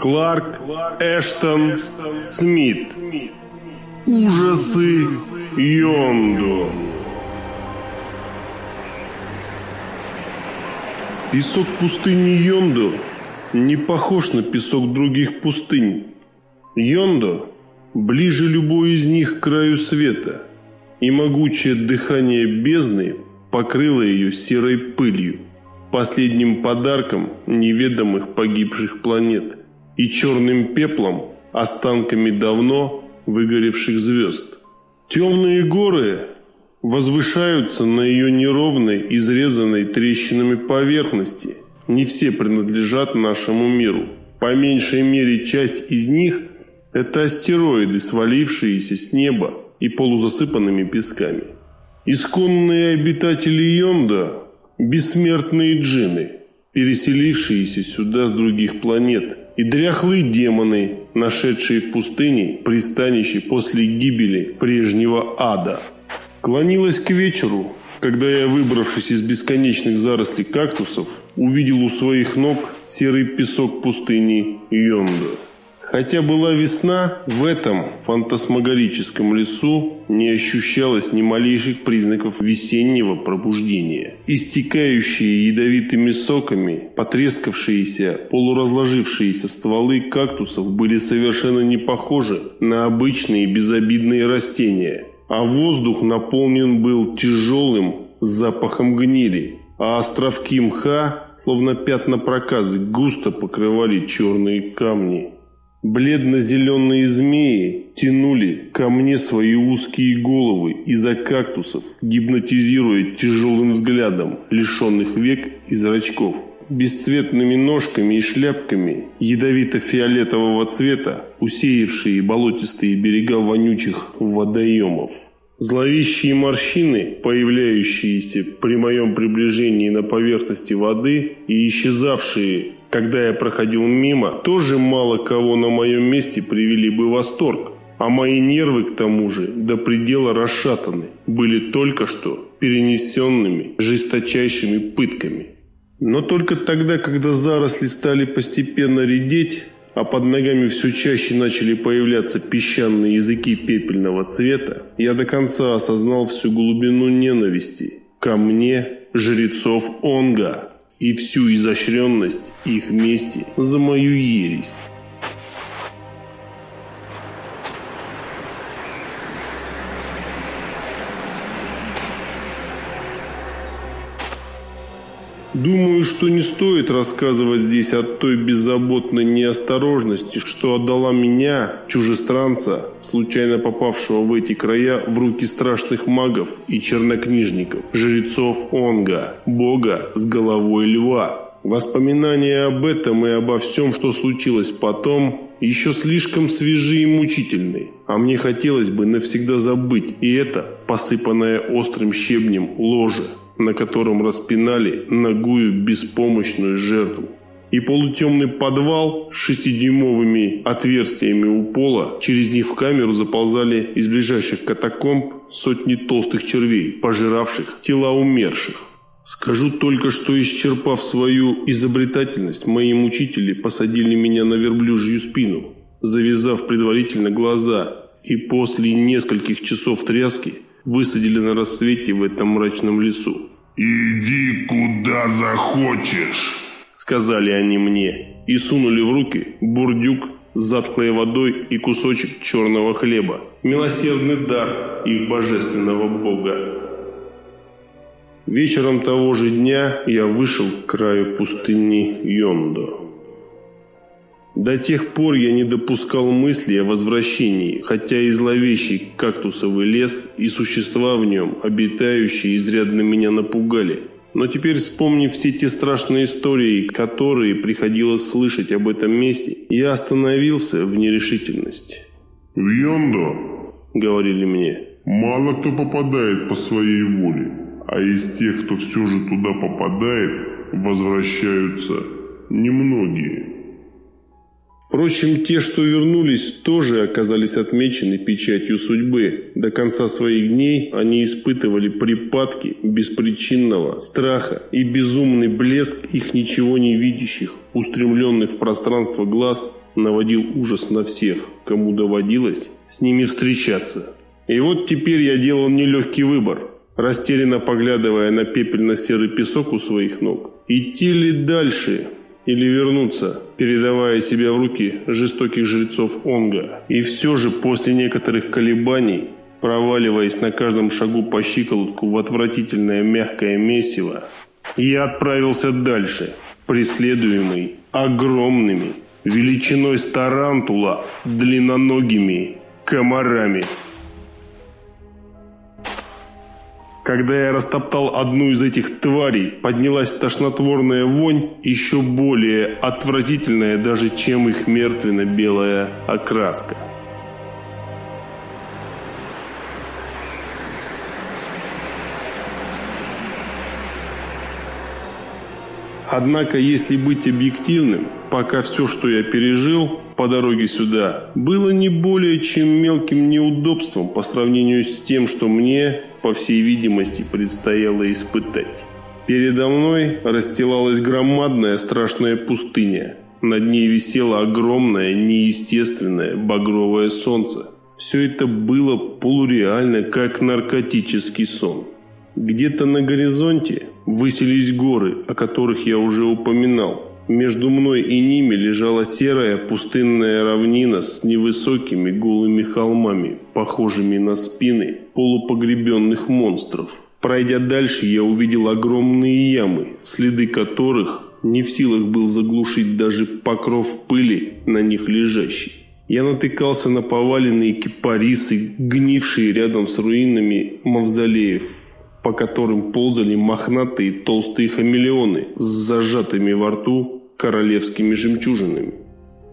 Кларк Эштон Смит. Ужасы Йондо. Песок пустыни Йондо не похож на песок других пустынь. Йондо ближе любой из них к краю света, и могучее дыхание бездны покрыло ее серой пылью, последним подарком неведомых погибших планет и черным пеплом останками давно выгоревших звезд. Темные горы возвышаются на ее неровной, изрезанной трещинами поверхности. Не все принадлежат нашему миру. По меньшей мере часть из них – это астероиды, свалившиеся с неба и полузасыпанными песками. Исконные обитатели Йонда – бессмертные джины, переселившиеся сюда с других планет, и дряхлые демоны, нашедшие в пустыне пристанище после гибели прежнего ада. Клонилась к вечеру, когда я, выбравшись из бесконечных зарослей кактусов, увидел у своих ног серый песок пустыни Йонда. Хотя была весна, в этом фантасмагорическом лесу не ощущалось ни малейших признаков весеннего пробуждения. Истекающие ядовитыми соками, потрескавшиеся, полуразложившиеся стволы кактусов были совершенно не похожи на обычные безобидные растения, а воздух наполнен был тяжелым запахом гнили, а островки мха, словно пятна проказы, густо покрывали черные камни. Бледно-зеленые змеи тянули ко мне свои узкие головы из-за кактусов, гипнотизируя тяжелым взглядом, лишенных век и зрачков. Бесцветными ножками и шляпками ядовито-фиолетового цвета, усеявшие болотистые берега вонючих водоемов. Зловещие морщины, появляющиеся при моем приближении на поверхности воды и исчезавшие когда я проходил мимо, тоже мало кого на моем месте привели бы восторг. А мои нервы, к тому же, до предела расшатаны, были только что перенесенными жесточайшими пытками. Но только тогда, когда заросли стали постепенно редеть, а под ногами все чаще начали появляться песчаные языки пепельного цвета, я до конца осознал всю глубину ненависти ко мне, жрецов Онга и всю изощренность их мести за мою ересь. Думаю, что не стоит рассказывать здесь о той беззаботной неосторожности, что отдала меня, чужестранца, случайно попавшего в эти края, в руки страшных магов и чернокнижников, жрецов Онга, бога с головой льва. Воспоминания об этом и обо всем, что случилось потом, еще слишком свежи и мучительны, а мне хотелось бы навсегда забыть и это, посыпанное острым щебнем ложе на котором распинали ногую беспомощную жертву. И полутемный подвал с шестидюймовыми отверстиями у пола, через них в камеру заползали из ближайших катакомб сотни толстых червей, пожиравших тела умерших. Скажу только, что исчерпав свою изобретательность, мои мучители посадили меня на верблюжью спину, завязав предварительно глаза, и после нескольких часов тряски высадили на рассвете в этом мрачном лесу. «Иди куда захочешь», — сказали они мне, и сунули в руки бурдюк с затклой водой и кусочек черного хлеба, милосердный дар их божественного бога. Вечером того же дня я вышел к краю пустыни Йондо. До тех пор я не допускал мысли о возвращении, хотя и зловещий кактусовый лес и существа в нем, обитающие, изрядно меня напугали. Но теперь, вспомнив все те страшные истории, которые приходилось слышать об этом месте, я остановился в нерешительности. «В Йондо», — говорили мне, — «мало кто попадает по своей воле, а из тех, кто все же туда попадает, возвращаются немногие». Впрочем, те, что вернулись, тоже оказались отмечены печатью судьбы. До конца своих дней они испытывали припадки беспричинного страха и безумный блеск их ничего не видящих, устремленных в пространство глаз, наводил ужас на всех, кому доводилось с ними встречаться. И вот теперь я делал нелегкий выбор, растерянно поглядывая на пепельно-серый песок у своих ног. Идти ли дальше или вернуться, передавая себя в руки жестоких жрецов Онга. И все же после некоторых колебаний, проваливаясь на каждом шагу по щиколотку в отвратительное мягкое месиво, я отправился дальше, преследуемый огромными, величиной с тарантула, длинноногими комарами. Когда я растоптал одну из этих тварей, поднялась тошнотворная вонь, еще более отвратительная даже, чем их мертвенно-белая окраска. Однако, если быть объективным, пока все, что я пережил по дороге сюда, было не более чем мелким неудобством по сравнению с тем, что мне, по всей видимости, предстояло испытать. Передо мной расстилалась громадная страшная пустыня. Над ней висело огромное, неестественное багровое солнце. Все это было полуреально, как наркотический сон. Где-то на горизонте высились горы, о которых я уже упоминал. Между мной и ними лежала серая пустынная равнина с невысокими голыми холмами, похожими на спины полупогребенных монстров. Пройдя дальше, я увидел огромные ямы, следы которых не в силах был заглушить даже покров пыли на них лежащий. Я натыкался на поваленные кипарисы, гнившие рядом с руинами мавзолеев, по которым ползали мохнатые толстые хамелеоны с зажатыми во рту королевскими жемчужинами.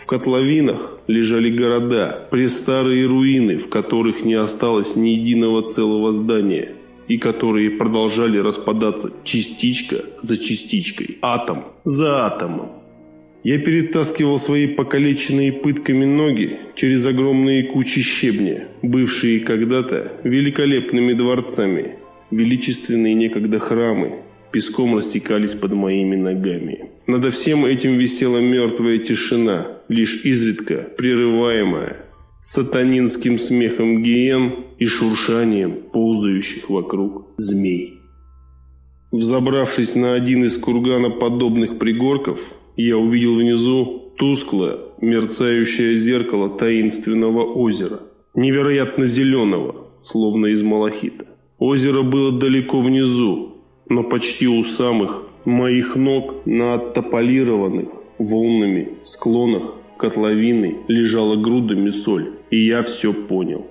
В котловинах лежали города, престарые руины, в которых не осталось ни единого целого здания, и которые продолжали распадаться частичка за частичкой, атом за атомом. Я перетаскивал свои покалеченные пытками ноги через огромные кучи щебня, бывшие когда-то великолепными дворцами, величественные некогда храмы песком растекались под моими ногами. Надо всем этим висела мертвая тишина, лишь изредка прерываемая сатанинским смехом гиен и шуршанием ползающих вокруг змей. Взобравшись на один из курганоподобных пригорков, я увидел внизу тусклое, мерцающее зеркало таинственного озера, невероятно зеленого, словно из малахита. Озеро было далеко внизу, но почти у самых моих ног на оттополированных волнами склонах котловины лежала грудами соль, и я все понял.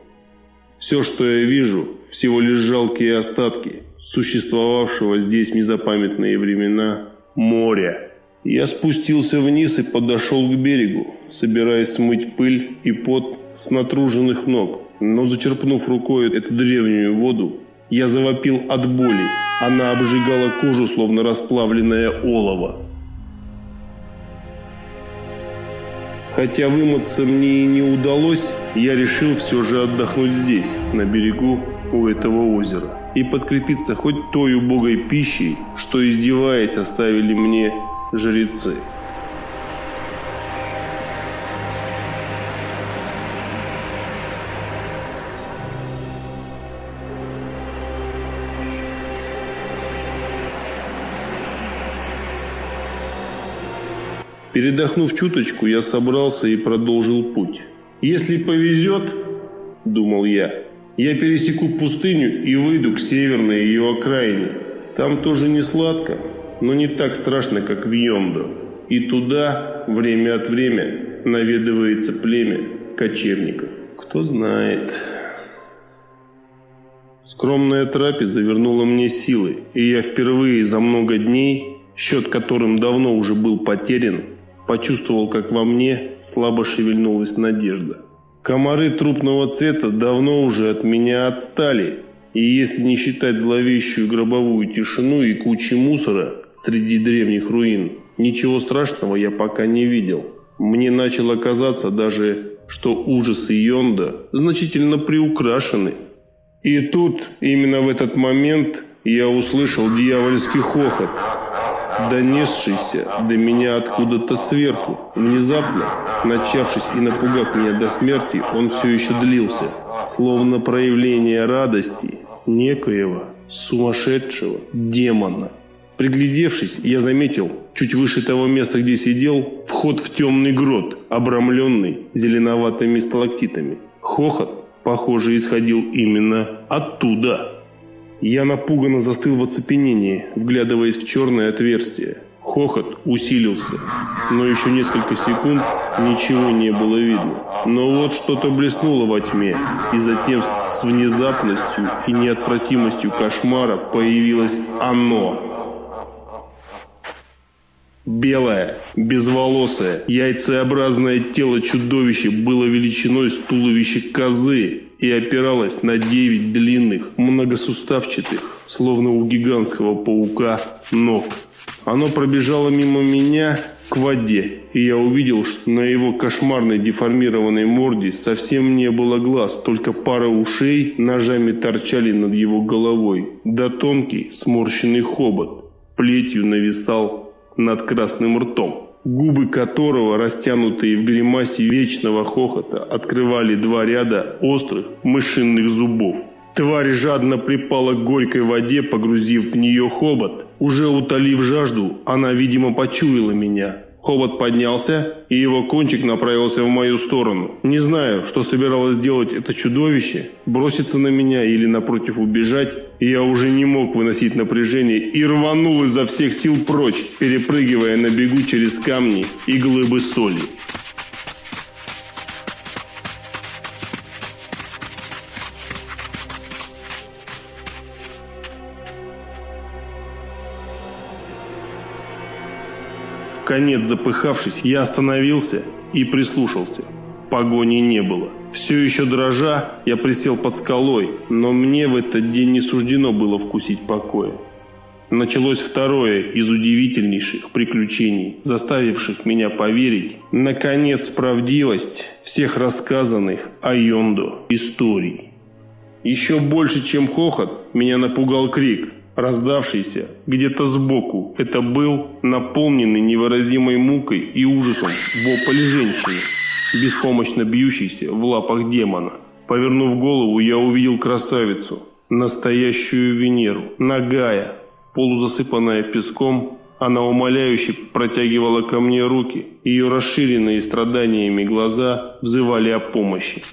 Все, что я вижу, всего лишь жалкие остатки существовавшего здесь незапамятные времена моря. Я спустился вниз и подошел к берегу, собираясь смыть пыль и пот с натруженных ног, но зачерпнув рукой эту древнюю воду, я завопил от боли. Она обжигала кожу, словно расплавленное олово. Хотя вымыться мне и не удалось, я решил все же отдохнуть здесь, на берегу у этого озера, и подкрепиться хоть той убогой пищей, что, издеваясь, оставили мне жрецы. Передохнув чуточку, я собрался и продолжил путь. «Если повезет, — думал я, — я пересеку пустыню и выйду к северной ее окраине. Там тоже не сладко, но не так страшно, как в Йондо. И туда время от времени наведывается племя кочевников. Кто знает...» Скромная трапеза вернула мне силы, и я впервые за много дней, счет которым давно уже был потерян, почувствовал, как во мне слабо шевельнулась надежда. Комары трупного цвета давно уже от меня отстали, и если не считать зловещую гробовую тишину и кучи мусора среди древних руин, ничего страшного я пока не видел. Мне начало казаться даже, что ужасы Йонда значительно приукрашены. И тут, именно в этот момент, я услышал дьявольский хохот – донесшийся до меня откуда-то сверху. Внезапно, начавшись и напугав меня до смерти, он все еще длился, словно проявление радости некоего сумасшедшего демона. Приглядевшись, я заметил, чуть выше того места, где сидел, вход в темный грот, обрамленный зеленоватыми сталактитами. Хохот, похоже, исходил именно оттуда. Я напуганно застыл в оцепенении, вглядываясь в черное отверстие. Хохот усилился, но еще несколько секунд ничего не было видно. Но вот что-то блеснуло во тьме, и затем с внезапностью и неотвратимостью кошмара появилось оно. Белое, безволосое, яйцеобразное тело чудовища было величиной с туловища козы, и опиралась на девять длинных, многосуставчатых, словно у гигантского паука, ног. Оно пробежало мимо меня к воде, и я увидел, что на его кошмарной деформированной морде совсем не было глаз, только пара ушей ножами торчали над его головой, да тонкий сморщенный хобот плетью нависал над красным ртом губы которого, растянутые в гримасе вечного хохота, открывали два ряда острых мышиных зубов. Тварь жадно припала к горькой воде, погрузив в нее хобот. Уже утолив жажду, она, видимо, почуяла меня. Хобот поднялся, и его кончик направился в мою сторону. Не знаю, что собиралось сделать это чудовище, броситься на меня или напротив убежать. Я уже не мог выносить напряжение и рванул изо всех сил прочь, перепрыгивая на бегу через камни и глыбы соли. Конец запыхавшись, я остановился и прислушался. Погони не было. Все еще дрожа, я присел под скалой, но мне в этот день не суждено было вкусить покоя. Началось второе из удивительнейших приключений, заставивших меня поверить, наконец, в правдивость всех рассказанных о Йондо историй. Еще больше, чем хохот, меня напугал крик – раздавшийся где-то сбоку. Это был наполненный невыразимой мукой и ужасом вопль женщины, беспомощно бьющейся в лапах демона. Повернув голову, я увидел красавицу, настоящую Венеру, нагая, полузасыпанная песком, она умоляюще протягивала ко мне руки. Ее расширенные страданиями глаза взывали о помощи.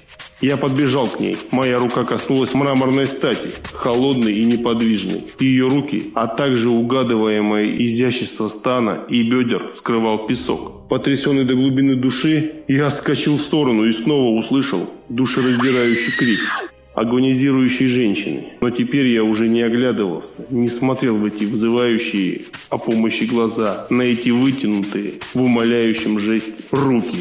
Я подбежал к ней. Моя рука коснулась мраморной стати, холодной и неподвижной. Ее руки, а также угадываемое изящество стана и бедер скрывал песок. Потрясенный до глубины души, я скачал в сторону и снова услышал душераздирающий крик агонизирующей женщины. Но теперь я уже не оглядывался, не смотрел в эти вызывающие о помощи глаза, на эти вытянутые в умоляющем жесте руки.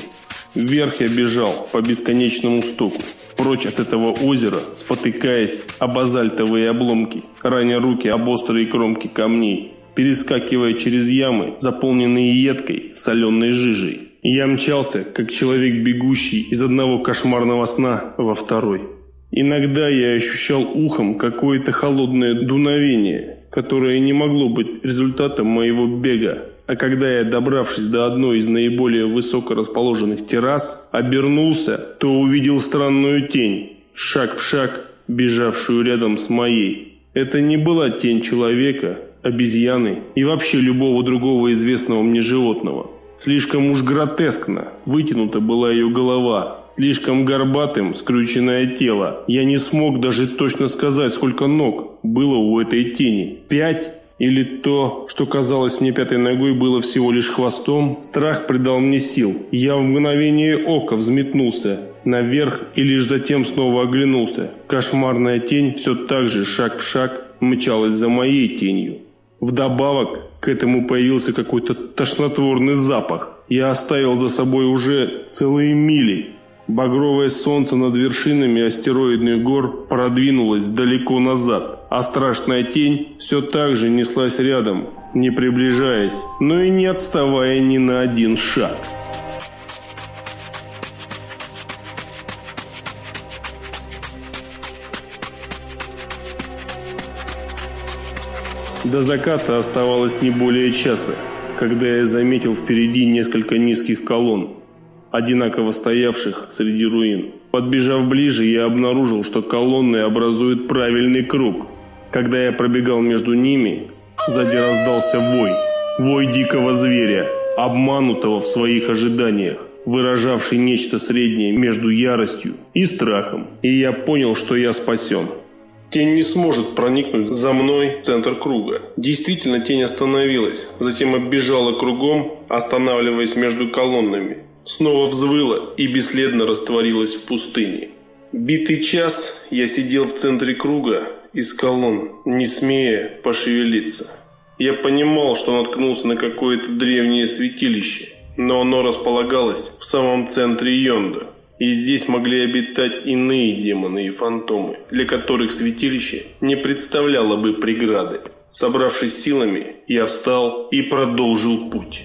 Вверх я бежал по бесконечному стоку, прочь от этого озера, спотыкаясь о базальтовые обломки, раня руки об острые кромки камней, перескакивая через ямы, заполненные едкой соленой жижей. Я мчался, как человек, бегущий из одного кошмарного сна во второй. Иногда я ощущал ухом какое-то холодное дуновение, которое не могло быть результатом моего бега, а когда я, добравшись до одной из наиболее высоко расположенных террас, обернулся, то увидел странную тень, шаг в шаг, бежавшую рядом с моей. Это не была тень человека, обезьяны и вообще любого другого известного мне животного. Слишком уж гротескно вытянута была ее голова, слишком горбатым скрюченное тело. Я не смог даже точно сказать, сколько ног было у этой тени. Пять или то, что казалось мне пятой ногой, было всего лишь хвостом, страх придал мне сил. Я в мгновение ока взметнулся наверх и лишь затем снова оглянулся. Кошмарная тень все так же, шаг в шаг, мчалась за моей тенью. Вдобавок к этому появился какой-то тошнотворный запах. Я оставил за собой уже целые мили. Багровое солнце над вершинами астероидных гор продвинулось далеко назад, а страшная тень все так же неслась рядом, не приближаясь, но и не отставая ни на один шаг. До заката оставалось не более часа, когда я заметил впереди несколько низких колонн, одинаково стоявших среди руин. Подбежав ближе, я обнаружил, что колонны образуют правильный круг. Когда я пробегал между ними, сзади раздался вой. Вой дикого зверя, обманутого в своих ожиданиях, выражавший нечто среднее между яростью и страхом. И я понял, что я спасен. Тень не сможет проникнуть за мной в центр круга. Действительно, тень остановилась, затем оббежала кругом, останавливаясь между колоннами. Снова взвыла и бесследно растворилась в пустыне. Битый час я сидел в центре круга из колонн, не смея пошевелиться. Я понимал, что наткнулся на какое-то древнее святилище, но оно располагалось в самом центре Йонда. И здесь могли обитать иные демоны и фантомы, для которых святилище не представляло бы преграды. Собравшись силами, я встал и продолжил путь.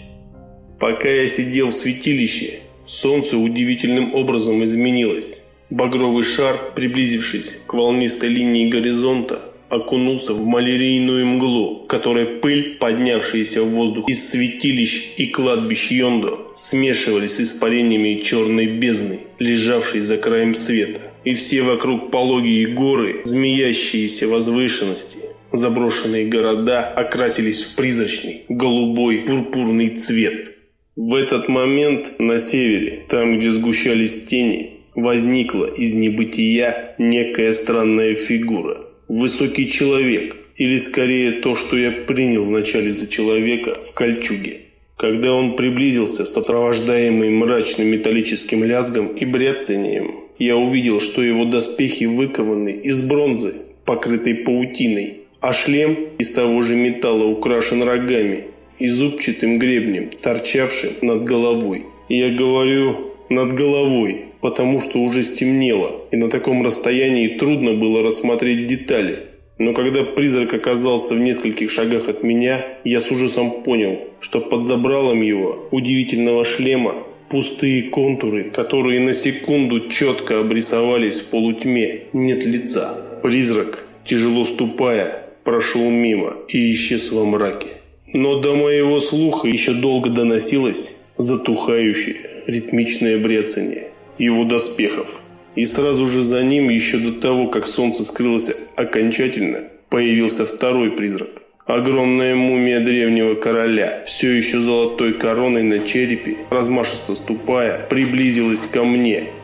Пока я сидел в святилище, солнце удивительным образом изменилось. Багровый шар, приблизившись к волнистой линии горизонта, окунулся в малярийную мглу, в которой пыль, поднявшаяся в воздух из святилищ и кладбищ Йондо, смешивались с испарениями черной бездны, лежавшей за краем света. И все вокруг пологие горы, змеящиеся возвышенности, заброшенные города окрасились в призрачный, голубой, пурпурный цвет. В этот момент на севере, там, где сгущались тени, возникла из небытия некая странная фигура – высокий человек, или скорее то, что я принял вначале за человека в кольчуге. Когда он приблизился, сопровождаемый мрачным металлическим лязгом и бряцанием, я увидел, что его доспехи выкованы из бронзы, покрытой паутиной, а шлем из того же металла украшен рогами и зубчатым гребнем, торчавшим над головой. Я говорю «над головой», потому что уже стемнело, и на таком расстоянии трудно было рассмотреть детали. Но когда призрак оказался в нескольких шагах от меня, я с ужасом понял, что под забралом его удивительного шлема пустые контуры, которые на секунду четко обрисовались в полутьме, нет лица. Призрак, тяжело ступая, прошел мимо и исчез во мраке. Но до моего слуха еще долго доносилось затухающее ритмичное брецание его доспехов. И сразу же за ним, еще до того, как солнце скрылось окончательно, появился второй призрак. Огромная мумия древнего короля, все еще золотой короной на черепе, размашисто ступая, приблизилась ко мне –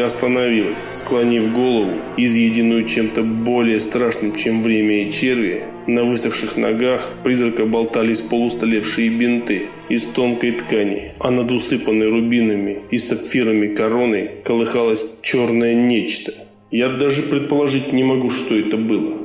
остановилась, склонив голову, изъеденную чем-то более страшным, чем время и черви. На высохших ногах призрака болтались полустолевшие бинты из тонкой ткани, а над усыпанной рубинами и сапфирами короной колыхалось черное нечто. Я даже предположить не могу, что это было.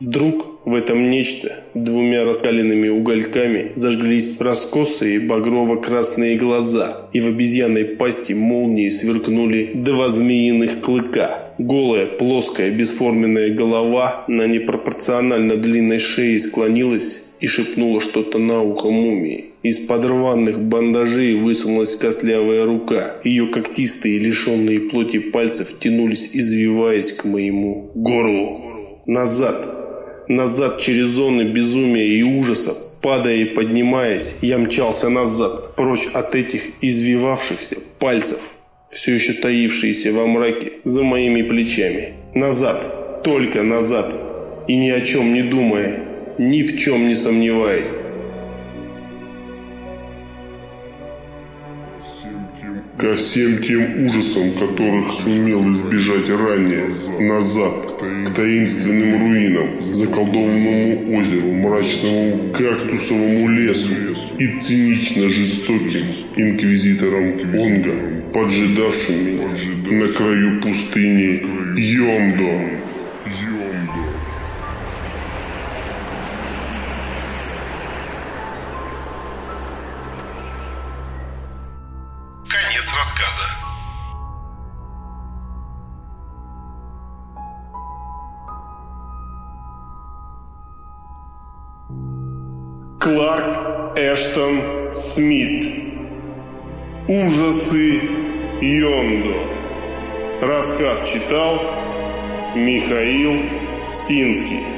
Вдруг в этом нечто двумя раскаленными угольками зажглись раскосые багрово-красные глаза, и в обезьянной пасти молнии сверкнули два змеиных клыка. Голая, плоская, бесформенная голова на непропорционально длинной шее склонилась и шепнула что-то на ухо мумии. Из-под рваных бандажей высунулась костлявая рука. Ее когтистые, лишенные плоти пальцы втянулись, извиваясь к моему горлу. Назад, назад через зоны безумия и ужаса, падая и поднимаясь, я мчался назад, прочь от этих извивавшихся пальцев, все еще таившиеся во мраке за моими плечами. Назад, только назад, и ни о чем не думая, ни в чем не сомневаясь. Ко всем тем ужасам, которых сумел избежать ранее, назад, к таинственным руинам, заколдованному озеру, мрачному кактусовому лесу и цинично жестоким инквизиторам Онга, поджидавшим меня на краю пустыни Йомдо. Кларк Эштон Смит Ужасы Йондо. Рассказ читал Михаил Стинский.